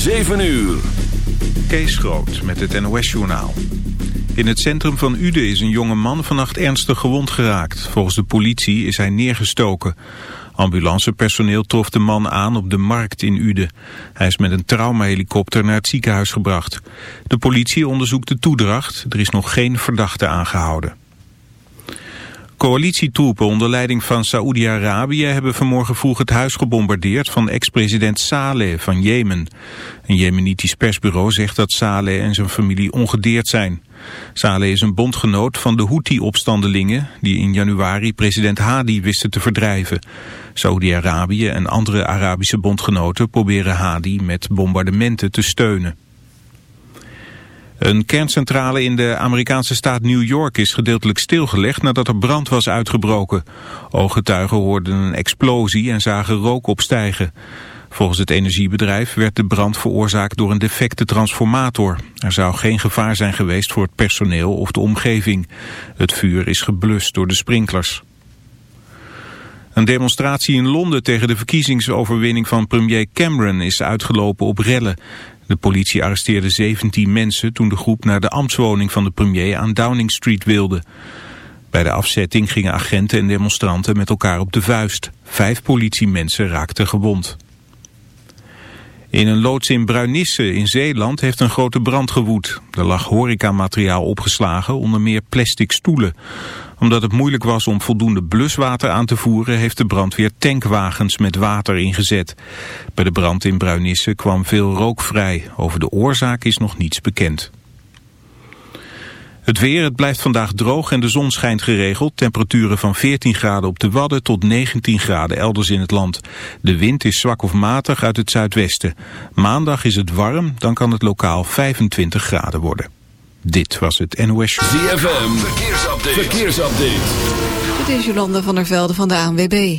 7 uur. Kees Groot met het NOS-journaal. In het centrum van Uden is een jonge man vannacht ernstig gewond geraakt. Volgens de politie is hij neergestoken. Ambulancepersoneel trof de man aan op de markt in Uden. Hij is met een traumahelikopter naar het ziekenhuis gebracht. De politie onderzoekt de toedracht. Er is nog geen verdachte aangehouden. Coalitietroepen onder leiding van Saoedi-Arabië hebben vanmorgen vroeg het huis gebombardeerd van ex-president Saleh van Jemen. Een Jemenitisch persbureau zegt dat Saleh en zijn familie ongedeerd zijn. Saleh is een bondgenoot van de Houthi-opstandelingen die in januari president Hadi wisten te verdrijven. Saoedi-Arabië en andere Arabische bondgenoten proberen Hadi met bombardementen te steunen. Een kerncentrale in de Amerikaanse staat New York is gedeeltelijk stilgelegd nadat er brand was uitgebroken. Ooggetuigen hoorden een explosie en zagen rook opstijgen. Volgens het energiebedrijf werd de brand veroorzaakt door een defecte transformator. Er zou geen gevaar zijn geweest voor het personeel of de omgeving. Het vuur is geblust door de sprinklers. Een demonstratie in Londen tegen de verkiezingsoverwinning van premier Cameron is uitgelopen op rellen. De politie arresteerde 17 mensen toen de groep naar de ambtswoning van de premier aan Downing Street wilde. Bij de afzetting gingen agenten en demonstranten met elkaar op de vuist. Vijf politiemensen raakten gewond. In een loods in Bruinisse in Zeeland heeft een grote brand gewoed. Er lag horecamateriaal opgeslagen, onder meer plastic stoelen. Omdat het moeilijk was om voldoende bluswater aan te voeren... heeft de brandweer tankwagens met water ingezet. Bij de brand in Bruinisse kwam veel rook vrij. Over de oorzaak is nog niets bekend. Het weer, het blijft vandaag droog en de zon schijnt geregeld. Temperaturen van 14 graden op de Wadden tot 19 graden elders in het land. De wind is zwak of matig uit het zuidwesten. Maandag is het warm, dan kan het lokaal 25 graden worden. Dit was het NOS ZFM, verkeersupdate. verkeersupdate. Dit is Jolanda van der Velde van de ANWB.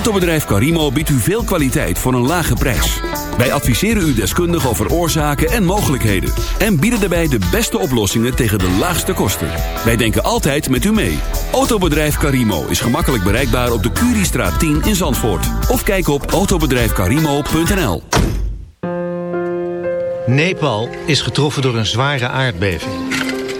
Autobedrijf Carimo biedt u veel kwaliteit voor een lage prijs. Wij adviseren u deskundig over oorzaken en mogelijkheden. En bieden daarbij de beste oplossingen tegen de laagste kosten. Wij denken altijd met u mee. Autobedrijf Carimo is gemakkelijk bereikbaar op de Curiestraat 10 in Zandvoort. Of kijk op autobedrijfcarimo.nl Nepal is getroffen door een zware aardbeving.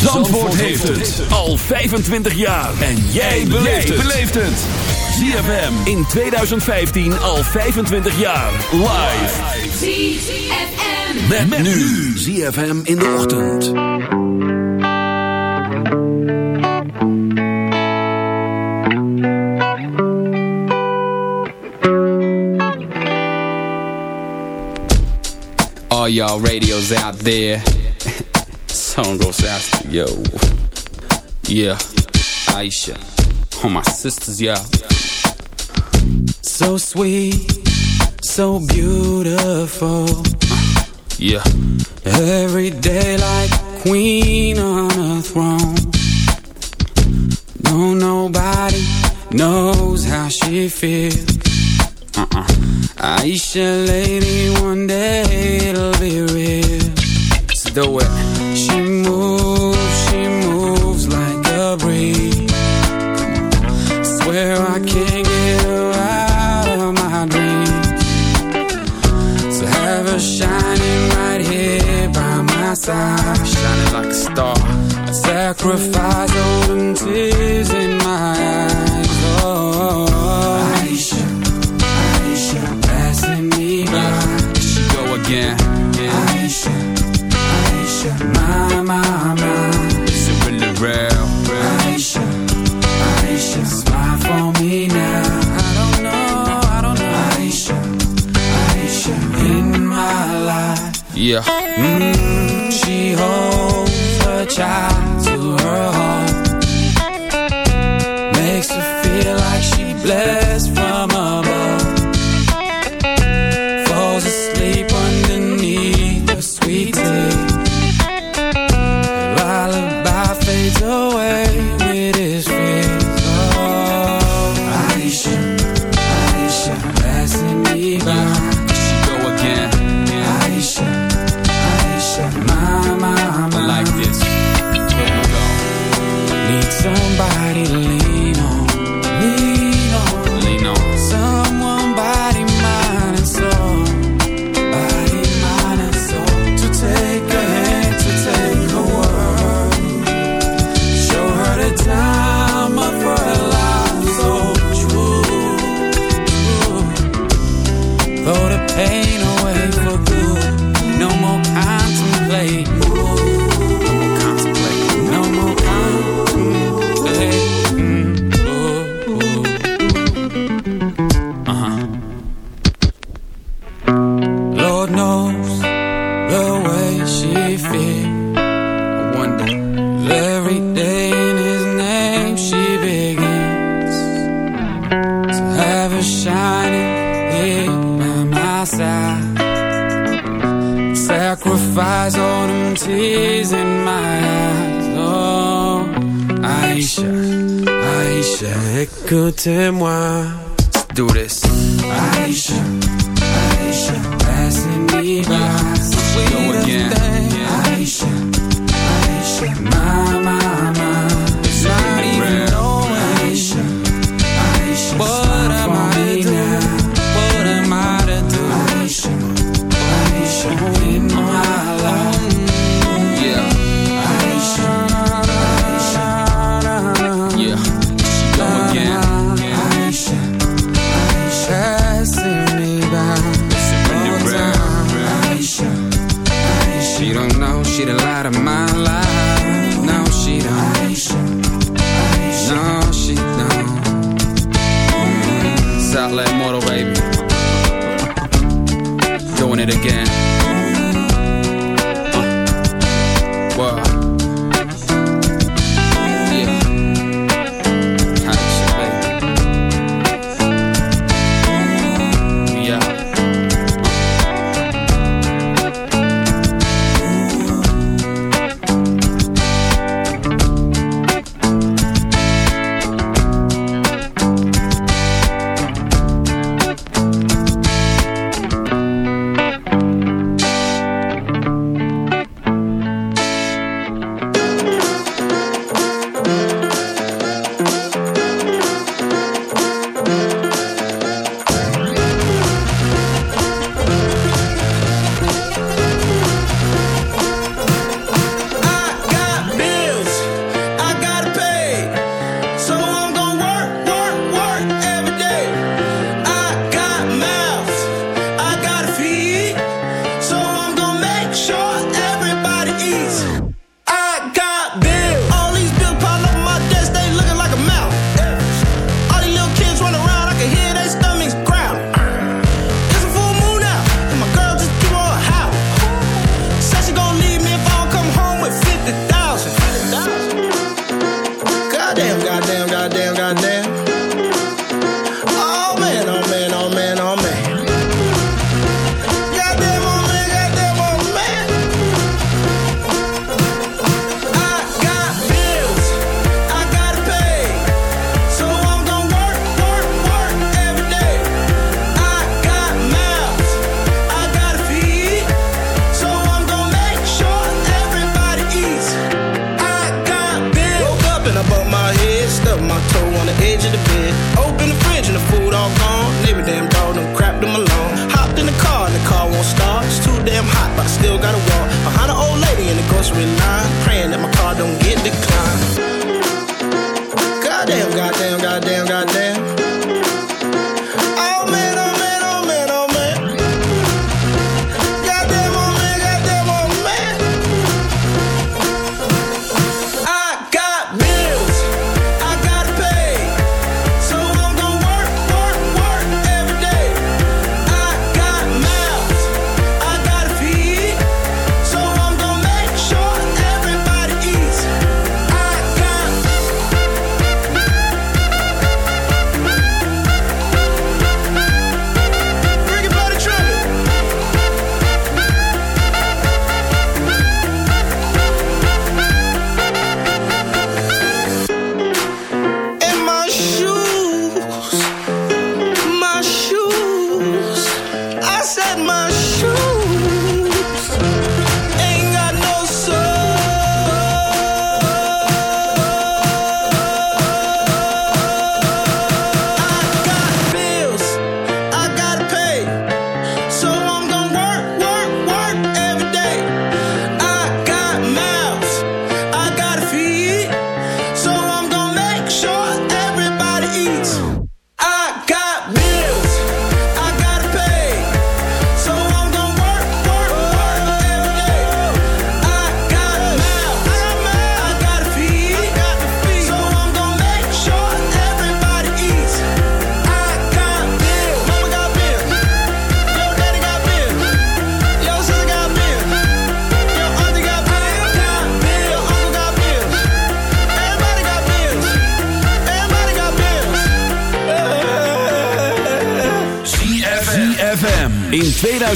Zandvoort heeft het al 25 jaar. En jij beleeft het. ZFM in 2015 al 25 jaar. Live. ZFM. Met, met nu. ZFM in de ochtend. All y'all radios out there. Out to yo. Yeah, Aisha. All my sisters, yeah. So sweet, so beautiful. Yeah, every day like queen on a throne. No, nobody knows how she feels. Uh-uh. Aisha, lady, one day it'll be real. Let's do it. time, shining like a star. I sacrifice all them tears in my eyes child.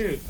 shoot.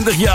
25 jaar.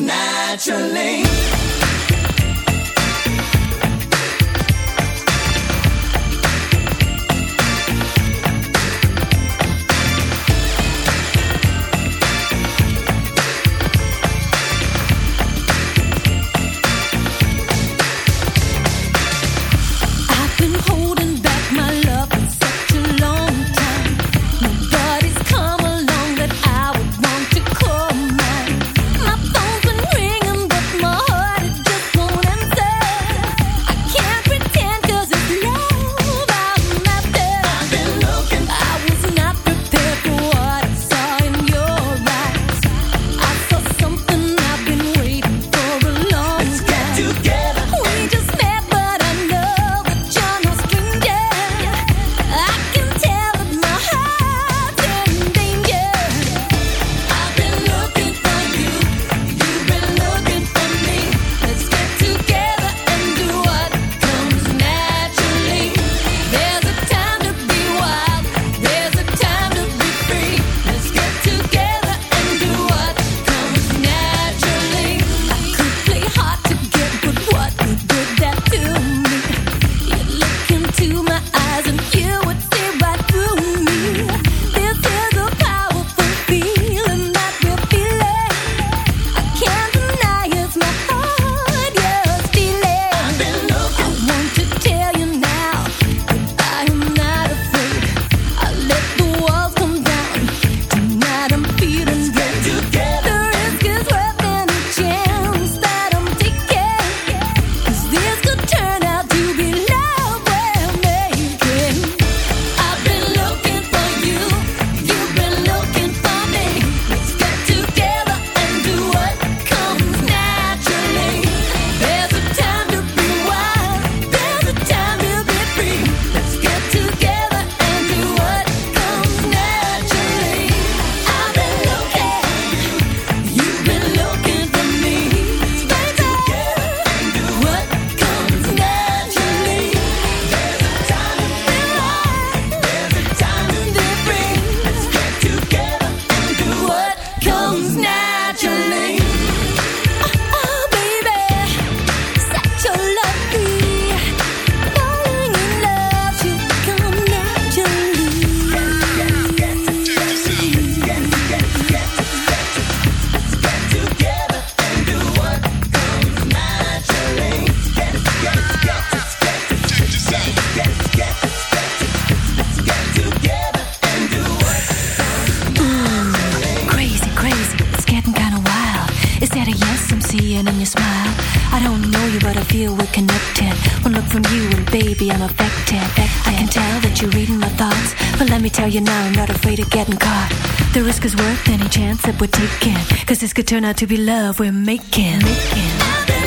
Naturally. what you can. Cause this could turn out to be love we're making. making.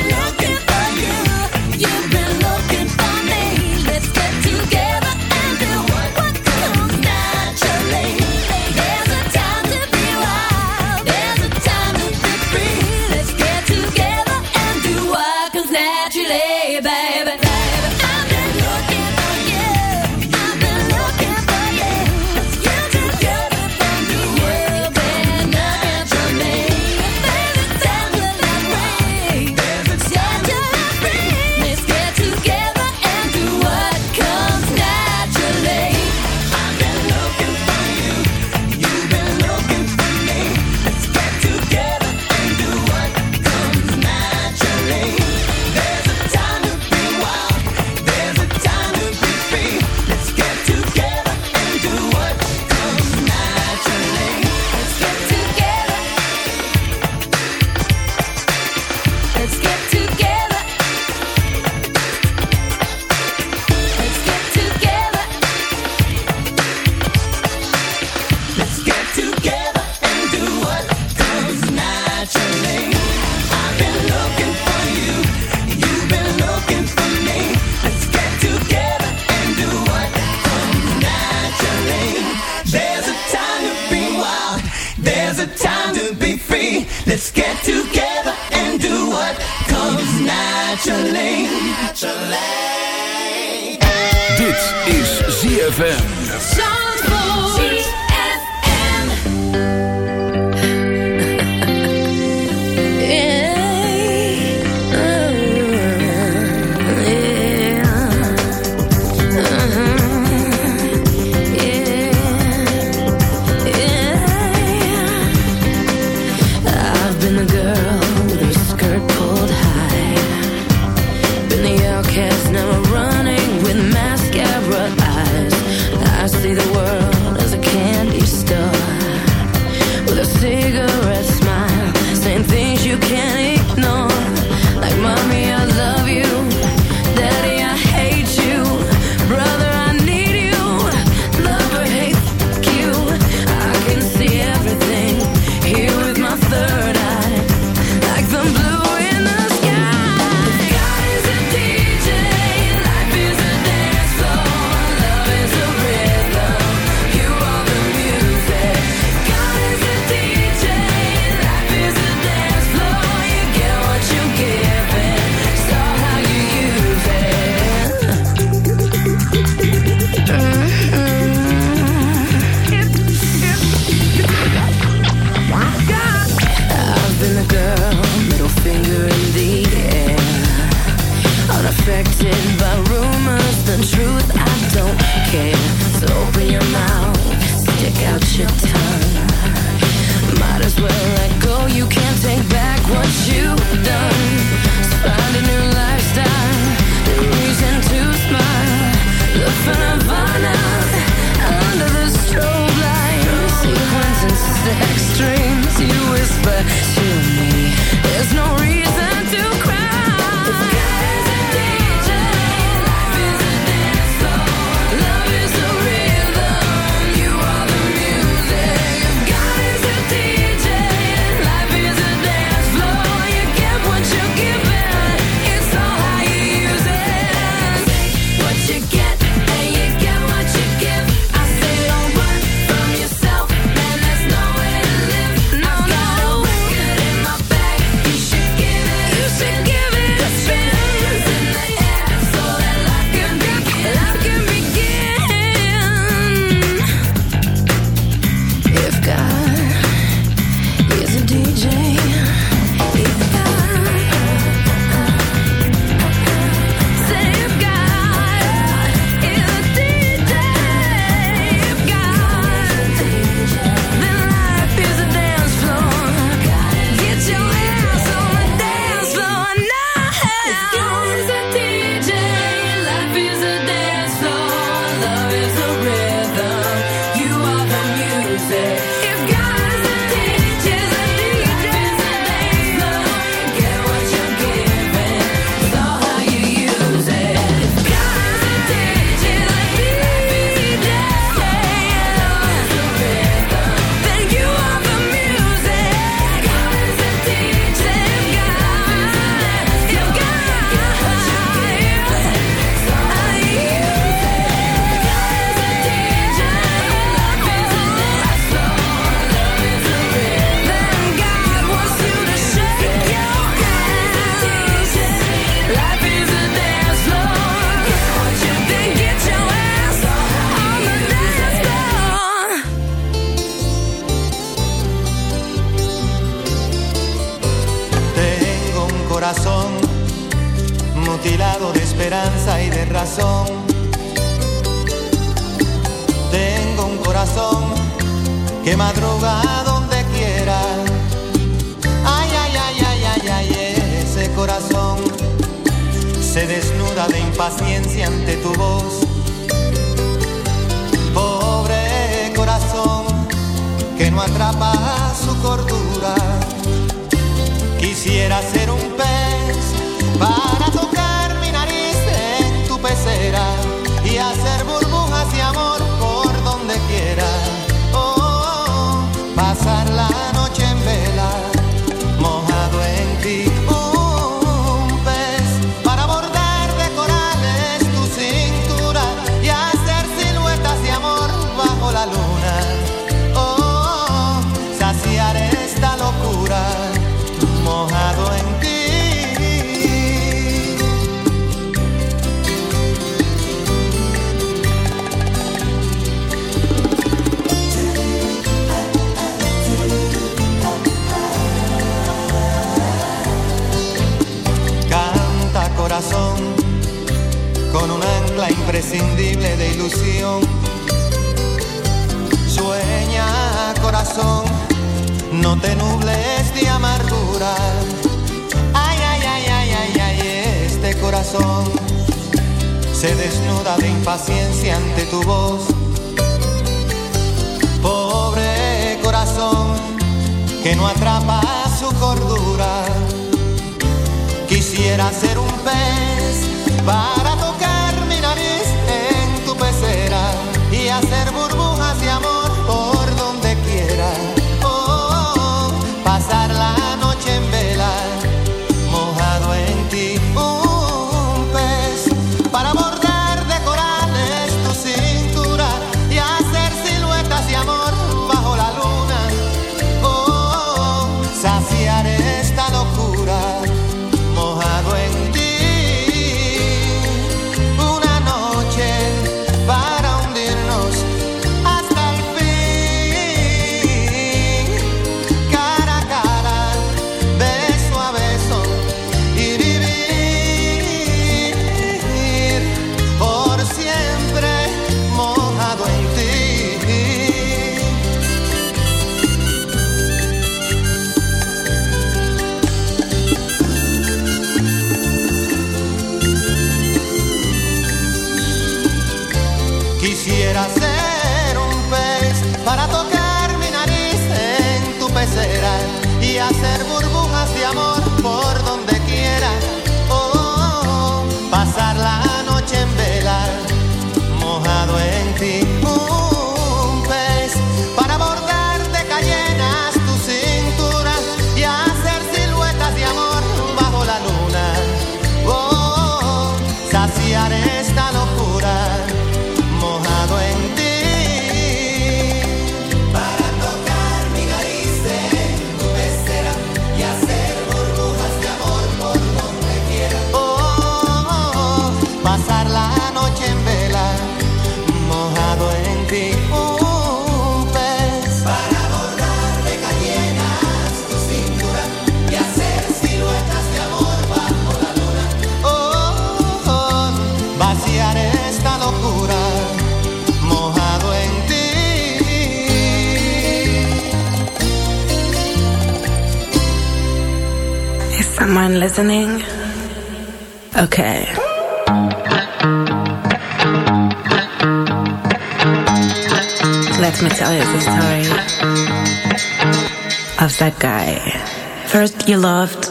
You loved,